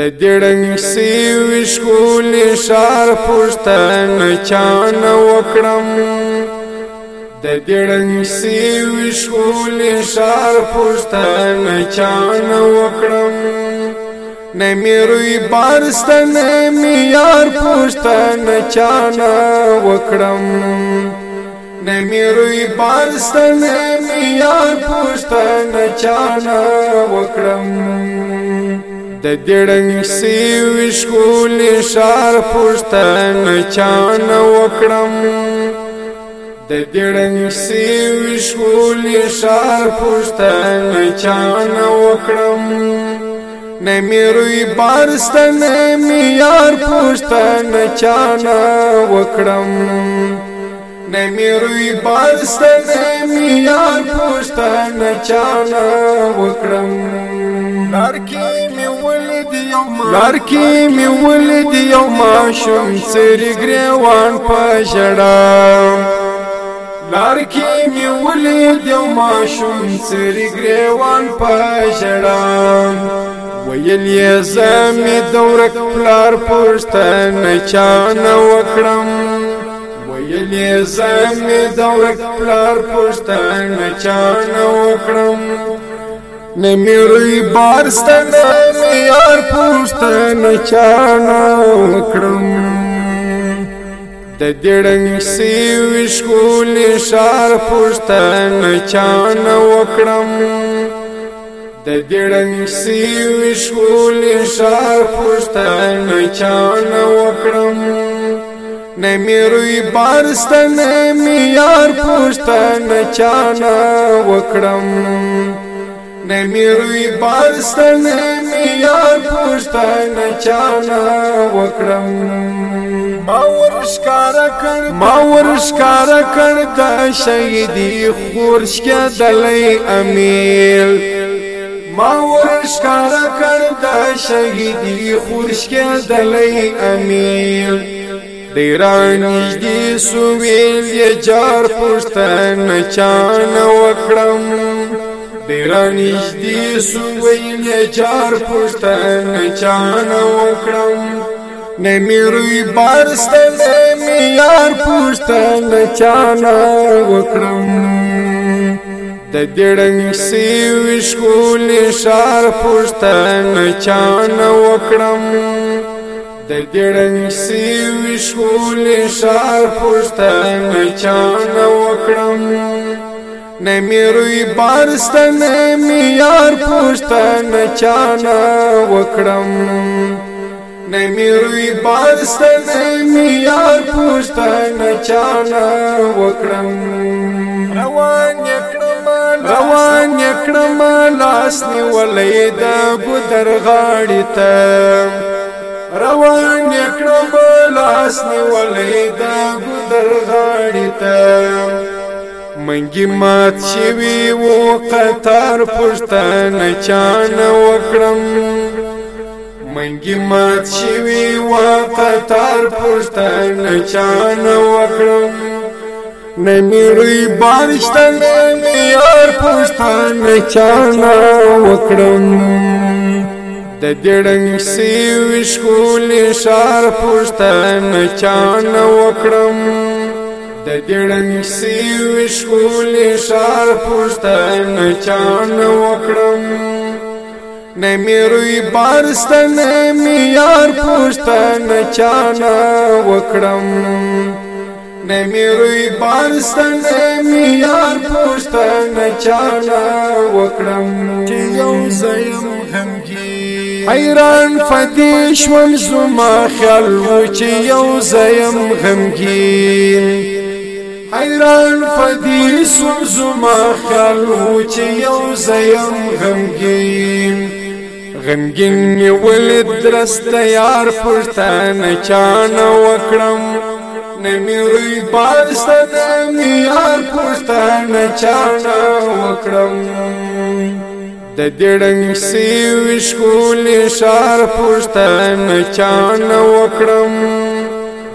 د دړنګ سی وشکول شار پښتن چان وکړم د دړنګ سی وشکول شار پښتن چان وکړم نه میروي بارستان می یار پښتن چان وکړم نه میروي بارستان می یار پښتن چان وکړم د ګړنګ سی وشکول شار پښتنه چان وکړم د ګړنګ سی وشکول شار پښتنه چان وکړم نه میروي بارستان می یار پښتنه چان وکړم نه میروي بارستان می یار پښتنه چان وکړم لار کې لار کې مې ولید یو ماشوم سری ګریوان په ژړا لار کې مې ولید یو ماشوم سری ګریوان په ژړا ویل یې زمې دورک پلار پښتنه چانه وکړم ویلې زم دورک پلار پښتنه چانه وکړم نمیروی بارستنه یار پوښتنه چانه کړم د دړنګ سی وشکول شار پوښتنه چانه وکړم د دړنګ سی وشکول شار پوښتنه چانه وکړم نه مې روي بارستنه مې یار پوښتنه چانه وکړم نمی روی پاکستان می یار پښتون چانه وکړم ما ورشکار کړ ما ورشکار کړ د شهیدی خورش کې دلای امیل ما ورشکار کړ د شهیدی خورش کې دلای امیل دیران نږدې سویل یې جار پښتن چان وکړم پیرانیش دی سوی نه چار پښتا چان وکړم نه می روی بارست نه می یار پښتا نه چان وکړم د ګړنګ سی وشکول شار پښتا نه چان وکړم د ګړنګ سی وشکول شار پښتا نه چان وکړم نمی روی بارستن می یار پوشتن چانا وکړم نمی روی بارستن می یار پوشتن چانا وکړم روان یکړم روان یکړم لاس نیولې د بدر غاړې ته روان یکړم لاس نیولې د بدر غاړې ته منګي مات شوی وو قطار پښتنه چان وکړم منګي مات شوی وو قطار پښتنه چان وکړم نمیری بارشتن یار پښتنه چان وکړم د دړنګ سی وښکول شار پښتنه چان وکړم د دړنګ سی وشکول شار پښتن چان وکړم نه میروي بارستان می یار پښتن چان وکړم نه میروي بارستان می یار پښتن چان وکړم چې یو زیم همګي حیران فدیش ون زما خیال و چې یو زیم غمګین حیران فدی سم زما خیال و چې یو زیم غمګین غمګین می ول درست یار پښتنه چان وکړم نمیری باستد می یار پښتنه چان وکړم د دېړنګ سی وشکول شار پښتنه چان وکړم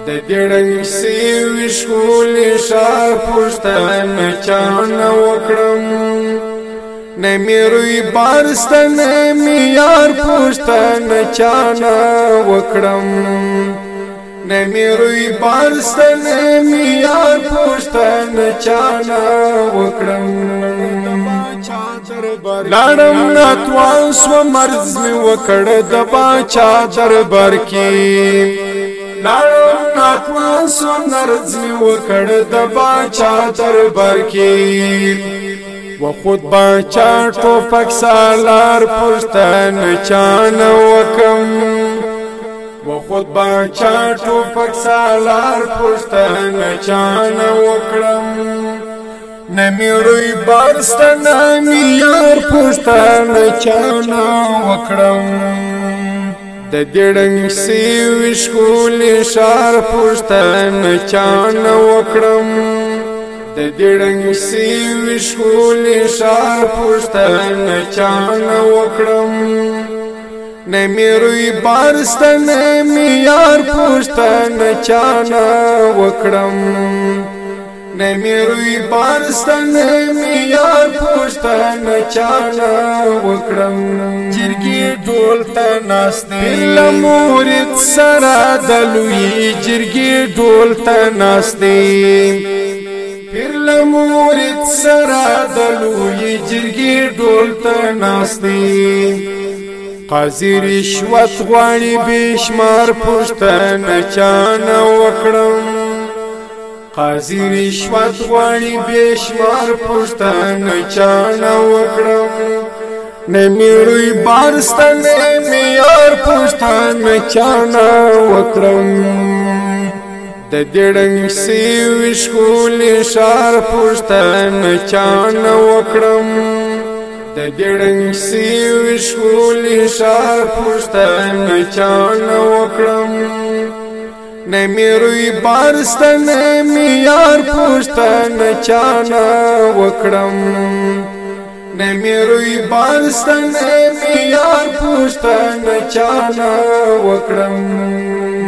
د بیړنګ سی وشکول شار پښتنه چانه وکړم نه میروي بارستان می یار پښتنه چانه وکړم نه میروي بارستان می یار پښتنه چانه وکړم لاړم ناتوان سو مرز می وکړ د باچا دربار کې لاړم ناکوان سمنر زمی وکړ د باچا دربار کې و خود باچا ټوپک سالار پښتن چان وکم و خود باچا ټوپک سالار پښتن چان وکړم نمیروی بارستان میار پښتانه چانه وکړم د دړنګ سی وشکول شار پښتنه چان وکړم د دړنګ سی وشکول شار پښتنه چان وکړم نه میروي بارستانه می یار پښتنه چان وکړم نمیروی پارستان می یار پوشتن چانا وکړم جرګي ټول ته ناشته پله مورید سره دلوی جرګي ټول ته ناشته پله مورید سره دلوی جرګي ټول ته ناشته قاضی رشوت غواړي بشمار پښتنه چانه وکړم قاضی رشوت غواړي بشمار پښتانه چانه وکړم نه میړوي بارستانه میار پښتانه چانه وکړم د دېړنګ سی وشکول شار پښتانه چانه وکړم د دېړنګ سی وشکول شار پښتانه چانه وکړم نه مې روي بارستان مې یار پښتن چانا وکړم نه مې روي بارستان مې یار پښتن چانا وکړم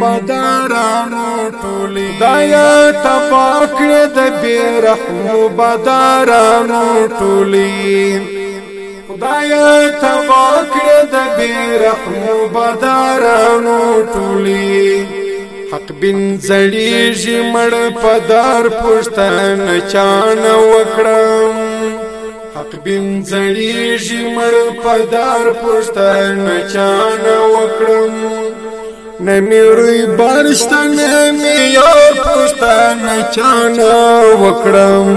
بدارانو ټولې دایا تپاکړه د بیرحمو بدارانو ټولې خدای تبا کړ د بیرحمو بدارانو ټولي حق بن زړیږي مړ پدار پښتنه چان وکړم حق بن زړیږي مړ پدار پښتنه چان وکړم نمیروی بارشتن می یار پښتنه چان وکړم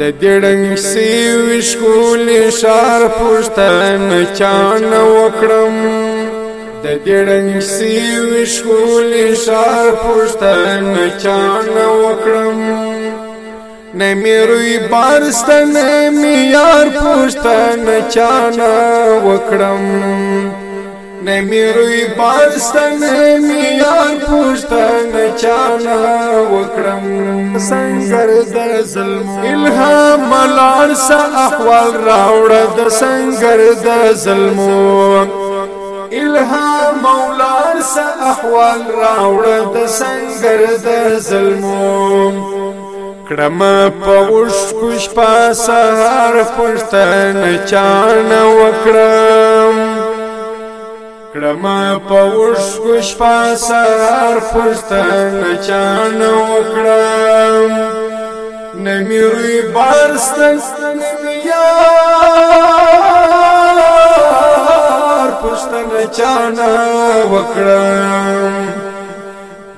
د دړنګ سی وښکول شار پښتنه چان وکړم د دړنګ سی وښکول شار پښتنه چانه وکړم نه مې روي بارستنه مې یار پښتنه چانه وکړم نه مې روي بارستنه مې یار پښتنه چانه وکړم سنگر د ظلم الهام لار سا احوال راوړ د سنگر د ظلمو الهام مولان سا احوال راوړ د سنگر د ظلمو کړم په وش خوش په سهار پښتن چان وکړم کړم په وش خوش په سهار پښتن چان وکړم نمیروی بارستن نمیار چانا وکړم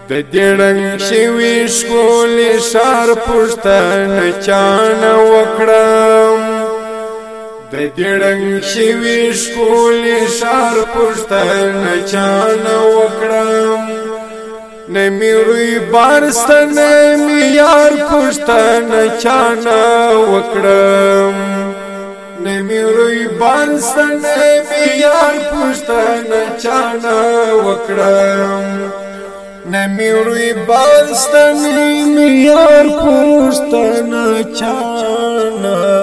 د دېړنګ شوي شکولې سار پښتنه چانا وکړم د دېړنګ شوي شکولې سار پښتنه چانا وکړم نمی روی بارستن می یار پښتنه چانا وکړم میروی بانستن بیار پوشتن چانا وکڑم نمیروی بانستن بیار پوشتن چانا